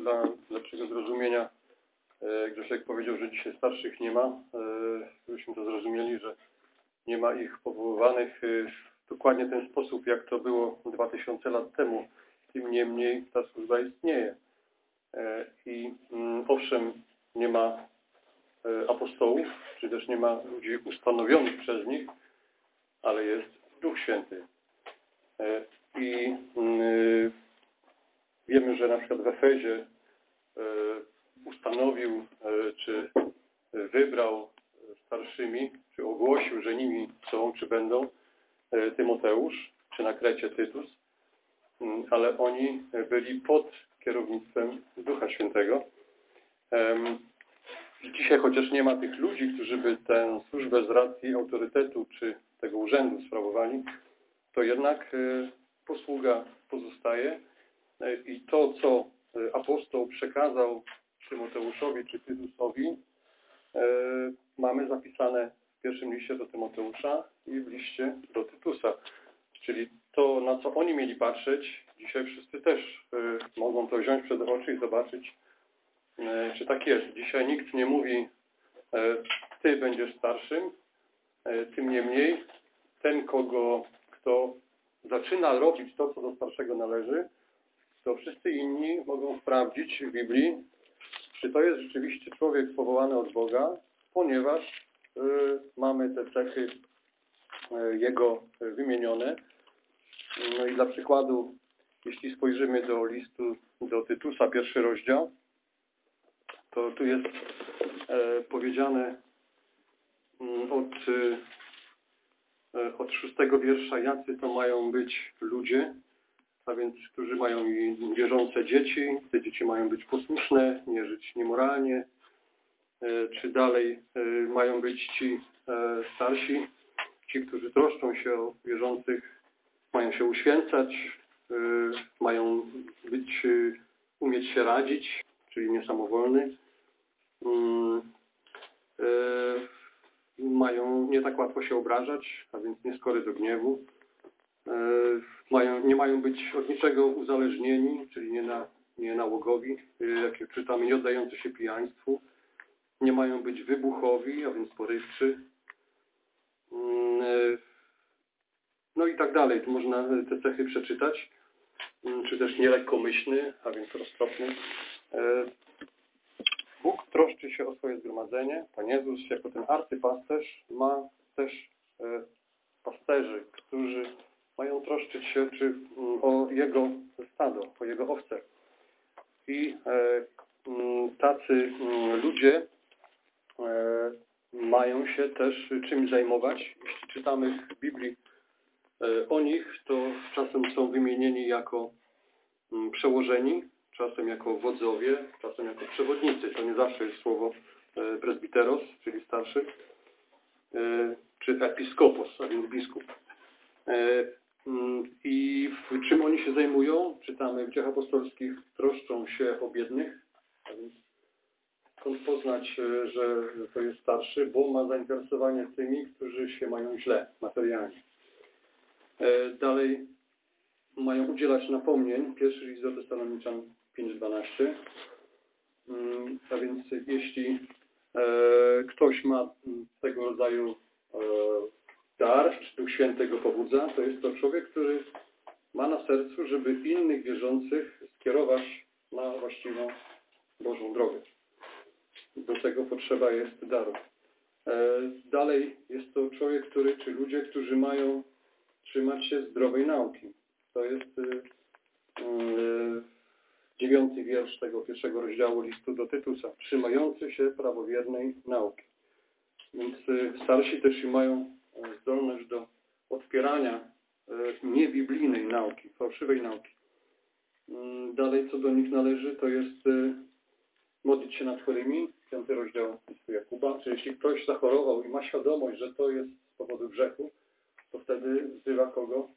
dla lepszego zrozumienia, e, Grzesiek powiedział, że dzisiaj starszych nie ma, e, żebyśmy to zrozumieli, że nie ma ich powoływanych e, w dokładnie ten sposób, jak to było 2000 lat temu. Tym niemniej ta służba istnieje. E, I mm, owszem, nie ma e, apostołów, czy też nie ma ludzi ustanowionych przez nich, ale jest Duch Święty. E, I że na przykład w Efezie ustanowił, czy wybrał starszymi, czy ogłosił, że nimi są, czy będą Tymoteusz, czy na Krecie Tytus, mm, ale oni byli pod kierownictwem Ducha Świętego. Dzisiaj chociaż nie ma tych ludzi, którzy by tę służbę z racji autorytetu czy tego urzędu sprawowali, to jednak e, posługa pozostaje e, i to, co e, apostoł przekazał Tymoteuszowi czy Tytusowi, mamy zapisane w pierwszym liście do Tymoteusza i w liście do Tytusa. Czyli to, na co oni mieli patrzeć, dzisiaj wszyscy też mogą to wziąć przed oczy i zobaczyć, E, czy tak jest. Dzisiaj nikt nie mówi, e, ty będziesz starszym, e, tym niemniej ten, kogo, kto zaczyna robić to, co do starszego należy, to wszyscy inni mogą sprawdzić w Biblii, czy to jest rzeczywiście człowiek powołany od Boga, ponieważ mamy te cechy jego wymienione. No i dla przykładu, jeśli spojrzymy do listu do Tytusa, pierwszy rozdział, to tu jest e, powiedziane mm, od, e, od szóstego wiersza, jacy to mają być ludzie, a więc którzy mają i wierzące dzieci, te dzieci mają być posłuszne, nie żyć niemoralnie, e, czy dalej e, mają być ci e, starsi, ci, którzy troszczą się o wierzących, mają się uświęcać, mają być, umieć się radzić, czyli niesamowolny, mm, mają nie tak łatwo się obrażać, a więc nie skory do gniewu, mają, nie mają być od niczego uzależnieni, czyli nie, na, nie nałogowi, e, jak czytamy, nie oddający się pijaństwu, nie mają być wybuchowi, a więc porywczy, mm, no i tak dalej. Tu można te cechy przeczytać, mm, czy też nielekkomyślny, a więc roztropny. Bóg troszczy się o swoje zgromadzenie. Pan Jezus jako ten arcypasterz ma też e, pasterzy, którzy mają troszczyć się czy, mm, o Jego stado, o Jego owce. I e, mm, tacy mm, ludzie e, mają się też czymś zajmować. Jeśli czytamy w Biblii e, o nich, to czasem są wymienieni jako przełożeni, czasem jako wodzowie, czasem jako przewodnicy. To nie zawsze jest słowo presbiteros, czyli starszy, czy episkopos, a więc biskup. E, mm, I czym oni się zajmują? Czytamy w dziejach apostolskich, troszczą się o biednych, skąd poznać, że to jest starszy, bo ma zainteresowanie tymi, którzy się mają źle materialnie. Dalej mają udzielać napomnień. Pierwszy list do Tesaloniczan 5.12. Mm, a więc jeśli e, ktoś ma tego rodzaju e, dar, czy Duch Święty go pobudza, to jest to człowiek, który ma na sercu, żeby innych wierzących skierować na właściwą Bożą drogę. Do tego potrzeba jest daru. E, dalej jest to człowiek, który, czy ludzie, którzy mają trzymać się zdrowej nauki. To jest dziewiąty wiersz tego pierwszego rozdziału listu do Tytusa, trzymający się prawowiernej nauki. Więc y, starsi też mają e, zdolność do odpierania e, niebiblijnej nauki, fałszywej nauki. Mm, dalej, co do nich należy, to jest y, modlić się nad chorymi, piąty rozdział listu Jakuba, czy jeśli ktoś zachorował i ma świadomość, że to jest z powodu grzechu, to wtedy wzywa kogo?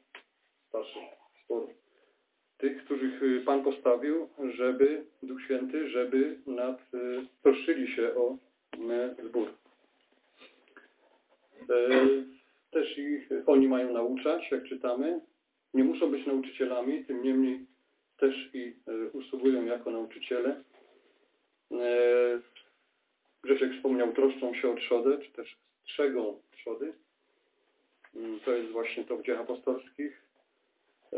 Starszych sporów tych, których y, Pan postawił, żeby, Duch Święty, żeby nad, troszczyli się o zbór. E, też ich, oni mają nauczać, jak czytamy. Nie muszą być nauczycielami, tym niemniej też i e, usługują jako nauczyciele. E, Grzesiek wspomniał, troszczą się o trzodę, czy też strzegą trzody. Mm, To jest właśnie to w dziejach apostolskich. E,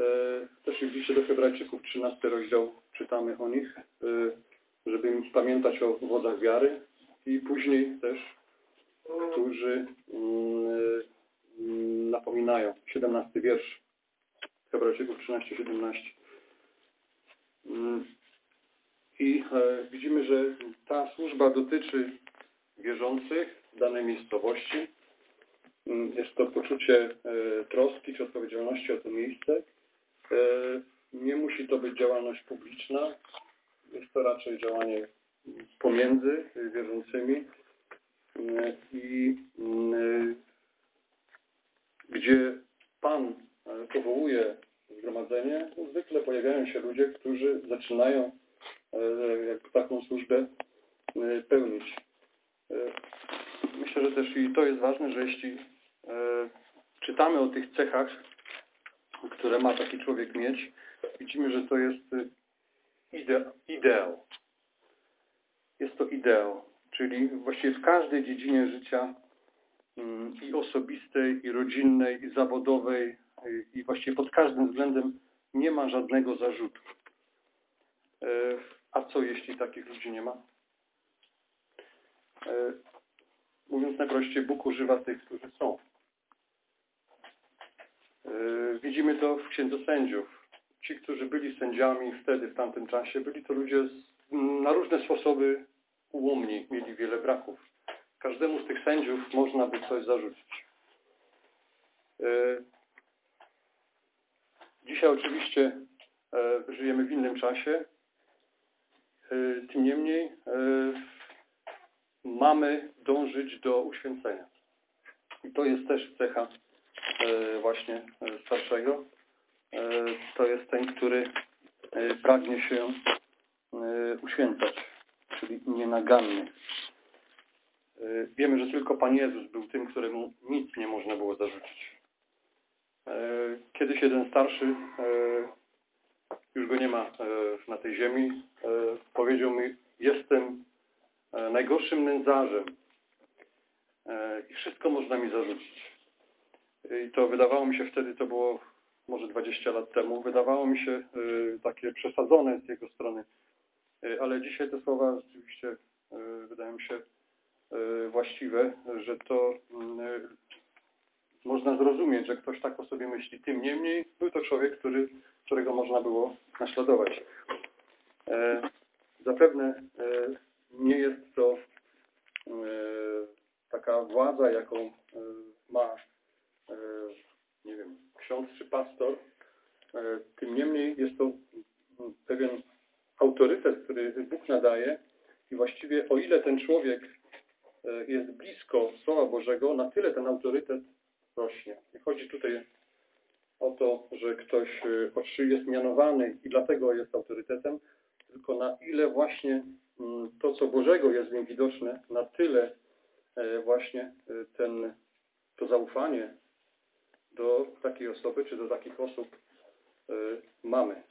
Też w liście do Hebrajczyków, 13 rozdział, czytamy o nich, e, żeby im pamiętać o wodach wiary i później też, którzy mm, napominają. 17 wiersz Hebrajczyków 13-17. Mm, I e, widzimy, że ta służba dotyczy wierzących w danej miejscowości. Mm, Jest to poczucie e, troski czy odpowiedzialności o to miejsce. E, Nie musi to być działalność publiczna. Jest to raczej działanie pomiędzy wierzącymi i mm, gdzie Pan e, powołuje zgromadzenie, zwykle pojawiają się ludzie, którzy zaczynają e, taką służbę e, pełnić. Myślę, że też i to jest ważne, że jeśli czytamy o tych cechach, które ma taki człowiek mieć, widzimy, że to jest ide ideał. Jest to ideał, czyli właściwie w każdej dziedzinie życia i osobistej, i rodzinnej, i zawodowej, i- i właściwie pod każdym względem nie ma żadnego zarzutu. E, A co jeśli takich ludzi nie ma? E, Mówiąc najprościej, Bóg używa tych, którzy są. E, Widzimy to w Księdze Sędziów. Ci, którzy byli sędziami wtedy, w tamtym czasie, byli to ludzie na różne sposoby ułomni, mieli wiele braków. Każdemu z tych sędziów można by coś zarzucić. E, Dzisiaj oczywiście e, żyjemy w innym czasie. E, Tym niemniej mamy dążyć do uświęcenia. I to jest też cecha właśnie starszego. To jest ten, który pragnie się uświęcać, czyli nienaganny. E, Wiemy, że tylko Pan Jezus był tym, któremu nic nie można było zarzucić. E, Kiedyś jeden starszy, e, już go nie ma na tej ziemi, powiedział mi, jestem najgorszym nędzarzem i wszystko można mi zarzucić. I to wydawało mi się wtedy, to było może 20 lat temu, wydawało mi się takie przesadzone z jego strony, ale dzisiaj te słowa rzeczywiście wydają mi się właściwe, że to mm, można zrozumieć, że ktoś tak o sobie myśli. Tym niemniej był to człowiek, który, którego można było naśladować. E, zapewne nie jest to taka władza, jaką ma nie wiem, ksiądz czy pastor. Tym niemniej jest to mm, pewien autorytet, który Bóg nadaje i właściwie o ile ten człowiek jest blisko Słowa Bożego, na tyle ten autorytet rośnie. Nie chodzi tutaj o to, że ktoś e, oczy- jest mianowany i dlatego jest autorytetem, tylko na ile właśnie mm, to, co Bożego jest w nim widoczne, na tyle e, właśnie e, ten, to zaufanie do takiej osoby, czy do takich osób e, mamy.